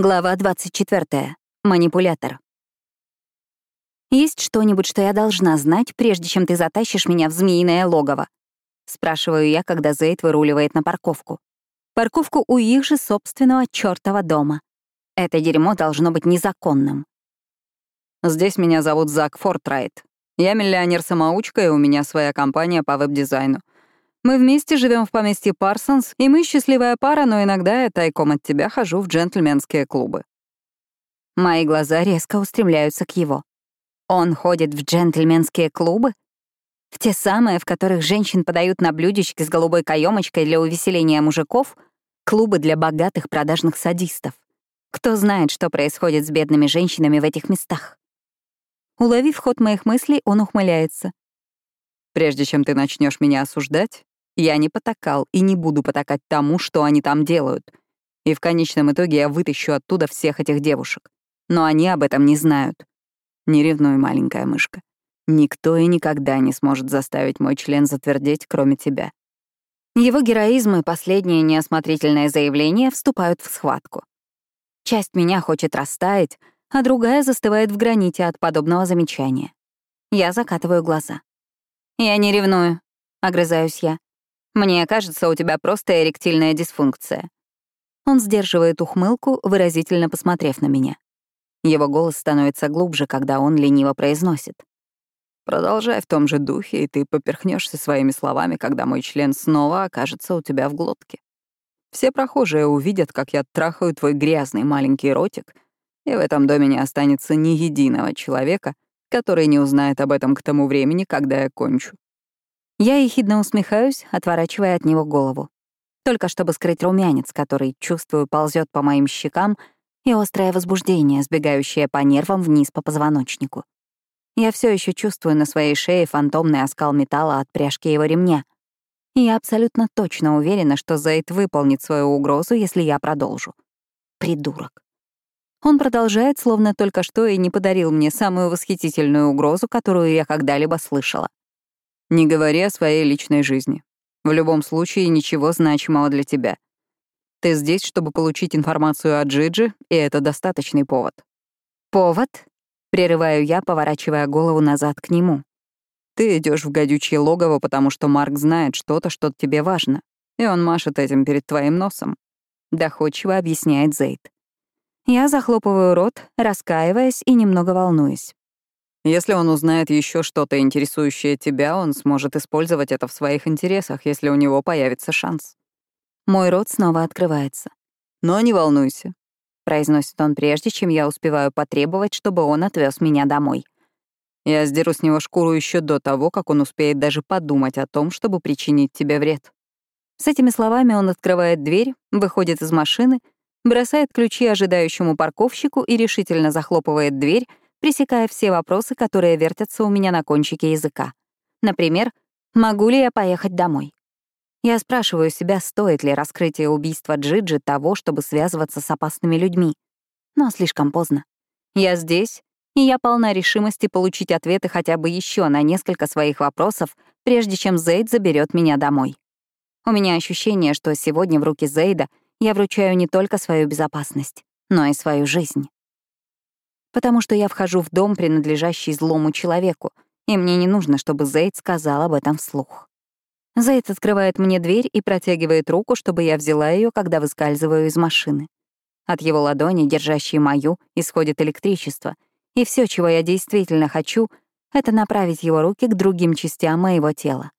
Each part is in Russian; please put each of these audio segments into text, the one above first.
Глава 24. Манипулятор. «Есть что-нибудь, что я должна знать, прежде чем ты затащишь меня в змеиное логово?» — спрашиваю я, когда Зейд выруливает на парковку. Парковку у их же собственного чёртова дома. Это дерьмо должно быть незаконным. «Здесь меня зовут Зак Фортрайт. Я миллионер-самоучка, и у меня своя компания по веб-дизайну. Мы вместе живем в поместье Парсонс, и мы счастливая пара, но иногда я тайком от тебя хожу в джентльменские клубы». Мои глаза резко устремляются к его. Он ходит в джентльменские клубы? В те самые, в которых женщин подают на блюдечке с голубой каемочкой для увеселения мужиков, клубы для богатых продажных садистов. Кто знает, что происходит с бедными женщинами в этих местах? Уловив ход моих мыслей, он ухмыляется. «Прежде чем ты начнешь меня осуждать, я не потакал и не буду потакать тому, что они там делают. И в конечном итоге я вытащу оттуда всех этих девушек. Но они об этом не знают. Не ревнуй, маленькая мышка. Никто и никогда не сможет заставить мой член затвердеть, кроме тебя. Его героизм и последнее неосмотрительное заявление вступают в схватку. Часть меня хочет растаять, а другая застывает в граните от подобного замечания. Я закатываю глаза. «Я не ревную», — огрызаюсь я. Мне кажется, у тебя просто эректильная дисфункция». Он сдерживает ухмылку, выразительно посмотрев на меня. Его голос становится глубже, когда он лениво произносит. «Продолжай в том же духе, и ты поперхнешься своими словами, когда мой член снова окажется у тебя в глотке. Все прохожие увидят, как я трахаю твой грязный маленький ротик, и в этом доме не останется ни единого человека, который не узнает об этом к тому времени, когда я кончу. Я ехидно усмехаюсь, отворачивая от него голову. Только чтобы скрыть румянец, который, чувствую, ползет по моим щекам, и острое возбуждение, сбегающее по нервам вниз по позвоночнику. Я все еще чувствую на своей шее фантомный оскал металла от пряжки его ремня. И я абсолютно точно уверена, что Зейд выполнит свою угрозу, если я продолжу. Придурок. Он продолжает, словно только что и не подарил мне самую восхитительную угрозу, которую я когда-либо слышала. Не говори о своей личной жизни. В любом случае, ничего значимого для тебя. Ты здесь, чтобы получить информацию о Джиджи, и это достаточный повод. Повод? Прерываю я, поворачивая голову назад к нему. Ты идешь в гадючее логово, потому что Марк знает что-то, что тебе важно, и он машет этим перед твоим носом. Доходчиво объясняет Зейд. Я захлопываю рот, раскаиваясь и немного волнуюсь. Если он узнает еще что-то интересующее тебя, он сможет использовать это в своих интересах, если у него появится шанс. Мой рот снова открывается. Но не волнуйся, произносит он прежде, чем я успеваю потребовать, чтобы он отвез меня домой. Я сдеру с него шкуру еще до того, как он успеет даже подумать о том, чтобы причинить тебе вред. С этими словами он открывает дверь, выходит из машины, бросает ключи ожидающему парковщику и решительно захлопывает дверь, пресекая все вопросы, которые вертятся у меня на кончике языка. Например, могу ли я поехать домой? Я спрашиваю себя, стоит ли раскрытие убийства Джиджи того, чтобы связываться с опасными людьми. Но слишком поздно. Я здесь, и я полна решимости получить ответы хотя бы еще на несколько своих вопросов, прежде чем Зейд заберет меня домой. У меня ощущение, что сегодня в руки Зейда я вручаю не только свою безопасность, но и свою жизнь потому что я вхожу в дом, принадлежащий злому человеку, и мне не нужно, чтобы Зейд сказал об этом вслух. Зейд открывает мне дверь и протягивает руку, чтобы я взяла ее, когда выскальзываю из машины. От его ладони, держащей мою, исходит электричество, и все, чего я действительно хочу, это направить его руки к другим частям моего тела.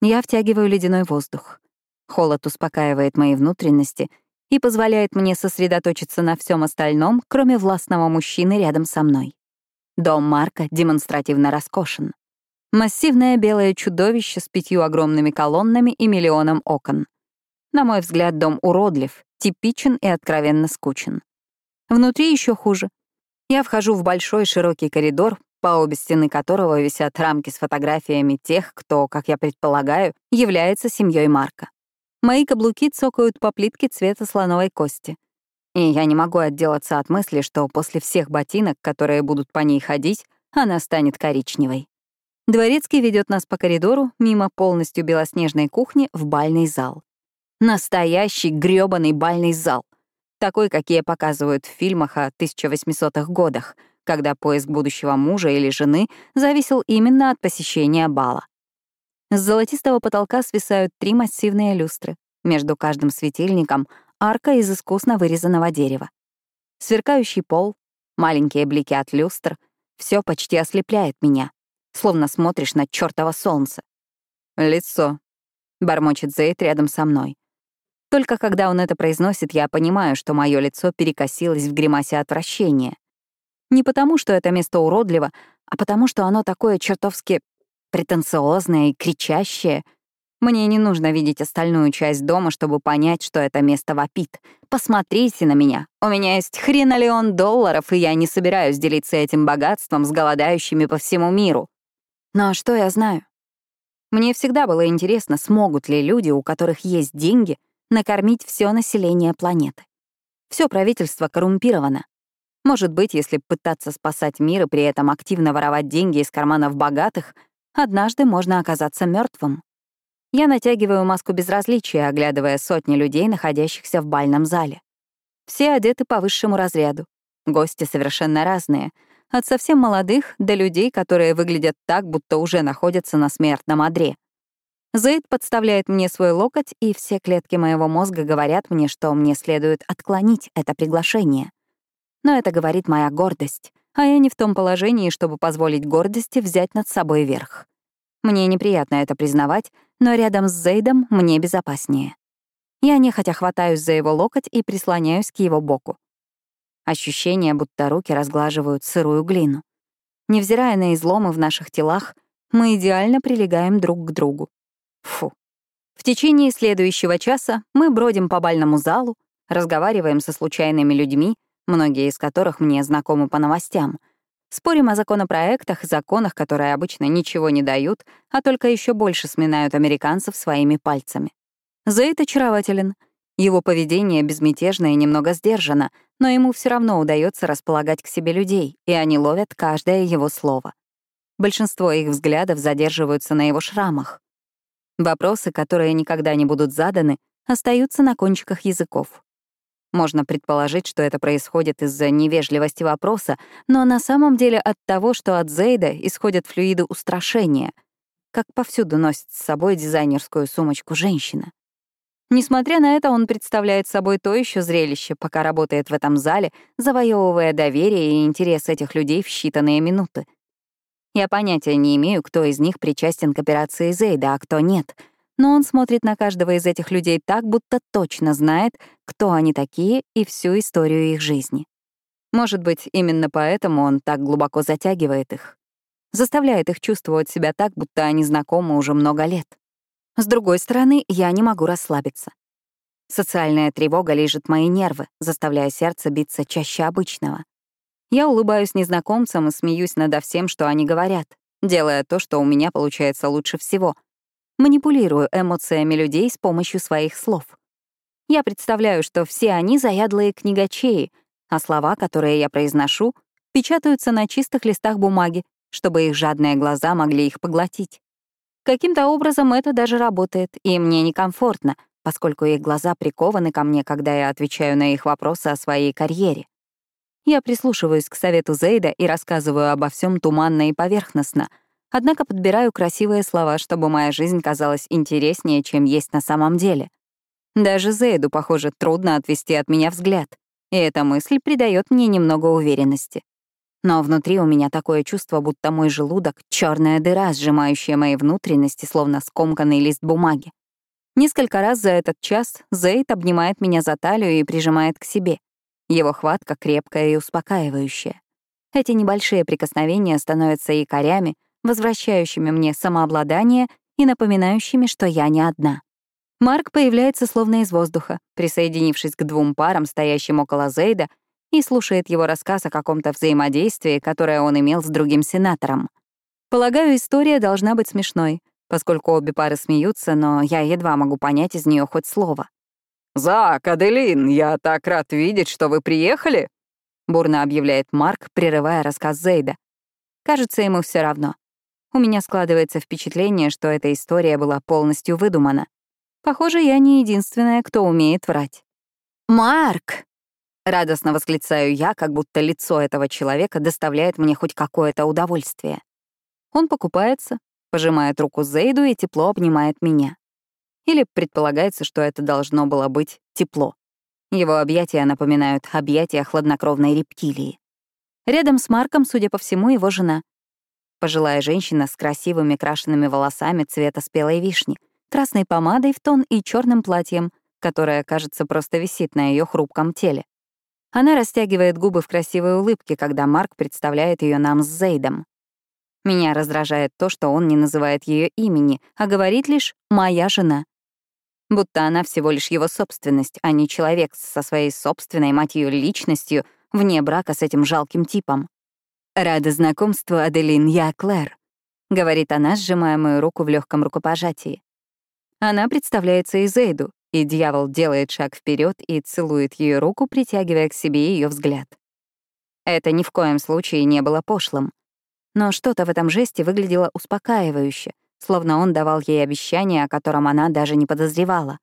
Я втягиваю ледяной воздух. Холод успокаивает мои внутренности — и позволяет мне сосредоточиться на всем остальном, кроме властного мужчины рядом со мной. Дом Марка демонстративно роскошен. Массивное белое чудовище с пятью огромными колоннами и миллионом окон. На мой взгляд, дом уродлив, типичен и откровенно скучен. Внутри еще хуже. Я вхожу в большой широкий коридор, по обе стены которого висят рамки с фотографиями тех, кто, как я предполагаю, является семьей Марка. Мои каблуки цокают по плитке цвета слоновой кости. И я не могу отделаться от мысли, что после всех ботинок, которые будут по ней ходить, она станет коричневой. Дворецкий ведет нас по коридору, мимо полностью белоснежной кухни, в бальный зал. Настоящий грёбаный бальный зал. Такой, какие показывают в фильмах о 1800-х годах, когда поиск будущего мужа или жены зависел именно от посещения бала. С золотистого потолка свисают три массивные люстры. Между каждым светильником — арка из искусно вырезанного дерева. Сверкающий пол, маленькие блики от люстр — все почти ослепляет меня, словно смотришь на чёртово солнце. «Лицо», — бормочет Зейд рядом со мной. Только когда он это произносит, я понимаю, что мое лицо перекосилось в гримасе отвращения. Не потому, что это место уродливо, а потому, что оно такое чертовски претенциозное и кричащее. Мне не нужно видеть остальную часть дома, чтобы понять, что это место вопит. Посмотрите на меня. У меня есть хренолеон долларов, и я не собираюсь делиться этим богатством с голодающими по всему миру. Но что я знаю? Мне всегда было интересно, смогут ли люди, у которых есть деньги, накормить все население планеты. Все правительство коррумпировано. Может быть, если пытаться спасать мир и при этом активно воровать деньги из карманов богатых, однажды можно оказаться мертвым. Я натягиваю маску безразличия, оглядывая сотни людей, находящихся в бальном зале. Все одеты по высшему разряду. Гости совершенно разные. От совсем молодых до людей, которые выглядят так, будто уже находятся на смертном одре. Зейд подставляет мне свой локоть, и все клетки моего мозга говорят мне, что мне следует отклонить это приглашение. Но это говорит моя гордость, а я не в том положении, чтобы позволить гордости взять над собой верх. Мне неприятно это признавать, но рядом с Зейдом мне безопаснее. Я нехотя хватаюсь за его локоть и прислоняюсь к его боку. Ощущение, будто руки разглаживают сырую глину. Невзирая на изломы в наших телах, мы идеально прилегаем друг к другу. Фу. В течение следующего часа мы бродим по бальному залу, разговариваем со случайными людьми, многие из которых мне знакомы по новостям, спорим о законопроектах, законах, которые обычно ничего не дают, а только еще больше сминают американцев своими пальцами. Зейд очарователен. Его поведение безмятежно и немного сдержано, но ему все равно удается располагать к себе людей, и они ловят каждое его слово. Большинство их взглядов задерживаются на его шрамах. Вопросы, которые никогда не будут заданы, остаются на кончиках языков. Можно предположить, что это происходит из-за невежливости вопроса, но на самом деле от того, что от Зейда исходят флюиды устрашения, как повсюду носит с собой дизайнерскую сумочку женщина. Несмотря на это, он представляет собой то еще зрелище, пока работает в этом зале, завоевывая доверие и интерес этих людей в считанные минуты — я понятия не имею, кто из них причастен к операции Зейда, а кто нет. Но он смотрит на каждого из этих людей так, будто точно знает, кто они такие и всю историю их жизни. Может быть, именно поэтому он так глубоко затягивает их. Заставляет их чувствовать себя так, будто они знакомы уже много лет. С другой стороны, я не могу расслабиться. Социальная тревога лежит мои нервы, заставляя сердце биться чаще обычного. Я улыбаюсь незнакомцам и смеюсь над всем, что они говорят, делая то, что у меня получается лучше всего. Манипулирую эмоциями людей с помощью своих слов. Я представляю, что все они заядлые книгачеи, а слова, которые я произношу, печатаются на чистых листах бумаги, чтобы их жадные глаза могли их поглотить. Каким-то образом это даже работает, и мне некомфортно, поскольку их глаза прикованы ко мне, когда я отвечаю на их вопросы о своей карьере. Я прислушиваюсь к совету Зейда и рассказываю обо всем туманно и поверхностно, однако подбираю красивые слова, чтобы моя жизнь казалась интереснее, чем есть на самом деле. Даже Зейду, похоже, трудно отвести от меня взгляд, и эта мысль придает мне немного уверенности. Но внутри у меня такое чувство, будто мой желудок — черная дыра, сжимающая мои внутренности, словно скомканный лист бумаги. Несколько раз за этот час Зейд обнимает меня за талию и прижимает к себе. Его хватка крепкая и успокаивающая. Эти небольшие прикосновения становятся якорями, возвращающими мне самообладание и напоминающими, что я не одна. Марк появляется словно из воздуха, присоединившись к двум парам, стоящим около Зейда, и слушает его рассказ о каком-то взаимодействии, которое он имел с другим сенатором. Полагаю, история должна быть смешной, поскольку обе пары смеются, но я едва могу понять из нее хоть слово. «Зак, Аделин, я так рад видеть, что вы приехали!» — бурно объявляет Марк, прерывая рассказ Зейда. Кажется, ему все равно. У меня складывается впечатление, что эта история была полностью выдумана. Похоже, я не единственная, кто умеет врать. «Марк!» Радостно восклицаю я, как будто лицо этого человека доставляет мне хоть какое-то удовольствие. Он покупается, пожимает руку Зейду и тепло обнимает меня. Или предполагается, что это должно было быть тепло. Его объятия напоминают объятия хладнокровной рептилии. Рядом с Марком, судя по всему, его жена. Пожилая женщина с красивыми крашенными волосами цвета спелой вишни, красной помадой в тон и черным платьем, которое, кажется, просто висит на ее хрупком теле. Она растягивает губы в красивой улыбке, когда Марк представляет ее нам с Зейдом. Меня раздражает то, что он не называет ее имени, а говорит лишь «моя жена». Будто она всего лишь его собственность, а не человек со своей собственной, мать ее, личностью — вне брака с этим жалким типом. «Рада знакомству, Аделин, я Клэр», — говорит она, сжимая мою руку в легком рукопожатии. Она представляется Изейду, и дьявол делает шаг вперед и целует ее руку, притягивая к себе ее взгляд. Это ни в коем случае не было пошлым. Но что-то в этом жесте выглядело успокаивающе, словно он давал ей обещание, о котором она даже не подозревала.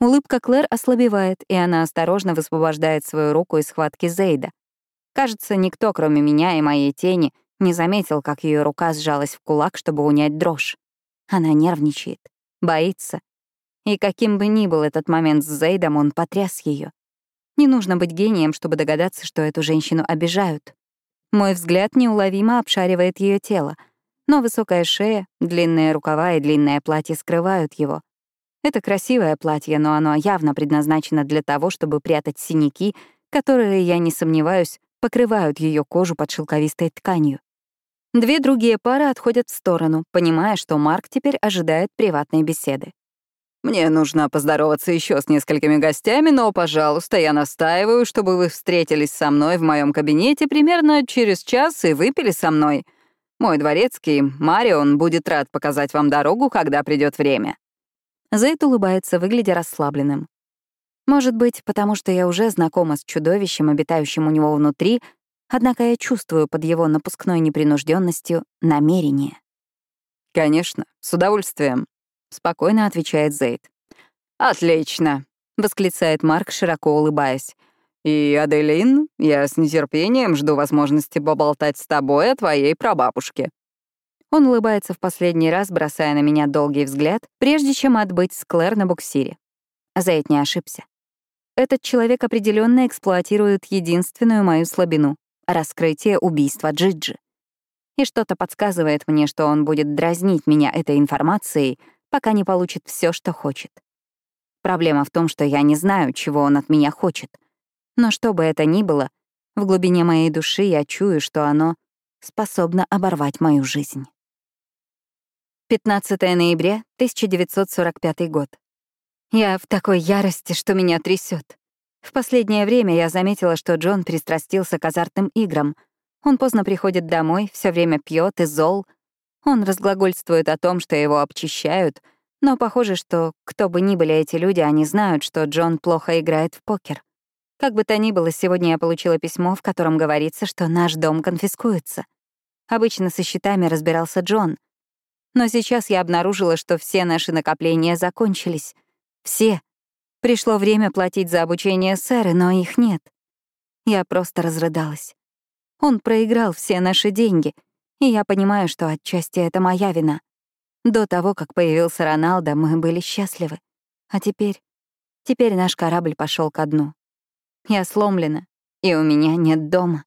Улыбка Клэр ослабевает, и она осторожно высвобождает свою руку из схватки Зейда. Кажется, никто, кроме меня и моей тени, не заметил, как ее рука сжалась в кулак, чтобы унять дрожь. Она нервничает, боится. И каким бы ни был этот момент с Зейдом, он потряс ее. Не нужно быть гением, чтобы догадаться, что эту женщину обижают. Мой взгляд неуловимо обшаривает ее тело, но высокая шея, длинные рукава и длинное платье скрывают его — это красивое платье, но оно явно предназначено для того, чтобы прятать синяки, которые, я не сомневаюсь, покрывают ее кожу под шелковистой тканью. Две другие пары отходят в сторону, понимая, что Марк теперь ожидает приватной беседы. «Мне нужно поздороваться еще с несколькими гостями, но, пожалуйста, я настаиваю, чтобы вы встретились со мной в моем кабинете примерно через час и выпили со мной. Мой дворецкий, Марион, будет рад показать вам дорогу, когда придет время». Зейд улыбается, выглядя расслабленным. Может быть, потому что я уже знакома с чудовищем, обитающим у него внутри, однако я чувствую под его напускной непринужденностью намерение. «Конечно, с удовольствием», — спокойно отвечает Зейд. «Отлично», — восклицает Марк, широко улыбаясь. «И, Аделин, я с нетерпением жду возможности поболтать с тобой о твоей прабабушке». Он улыбается в последний раз, бросая на меня долгий взгляд, прежде чем отбыть с Клэр на буксире. Зайд не ошибся. Этот человек определенно эксплуатирует единственную мою слабину — раскрытие убийства Джиджи. И что-то подсказывает мне, что он будет дразнить меня этой информацией, пока не получит все, что хочет. Проблема в том, что я не знаю, чего он от меня хочет. Но что бы это ни было, в глубине моей души я чую, что оно способно оборвать мою жизнь. 15 ноября 1945 год. Я в такой ярости, что меня трясет. В последнее время я заметила, что Джон пристрастился к азартным играм. Он поздно приходит домой, все время пьет и зол. Он разглагольствует о том, что его обчищают, но похоже, что кто бы ни были эти люди, они знают, что Джон плохо играет в покер. Как бы то ни было, сегодня я получила письмо, в котором говорится, что наш дом конфискуется. Обычно со счетами разбирался Джон — но сейчас я обнаружила, что все наши накопления закончились. Все. Пришло время платить за обучение сэры, но их нет. Я просто разрыдалась. Он проиграл все наши деньги, и я понимаю, что отчасти это моя вина. До того, как появился Роналдо, мы были счастливы. А теперь... Теперь наш корабль пошел ко дну. Я сломлена, и у меня нет дома.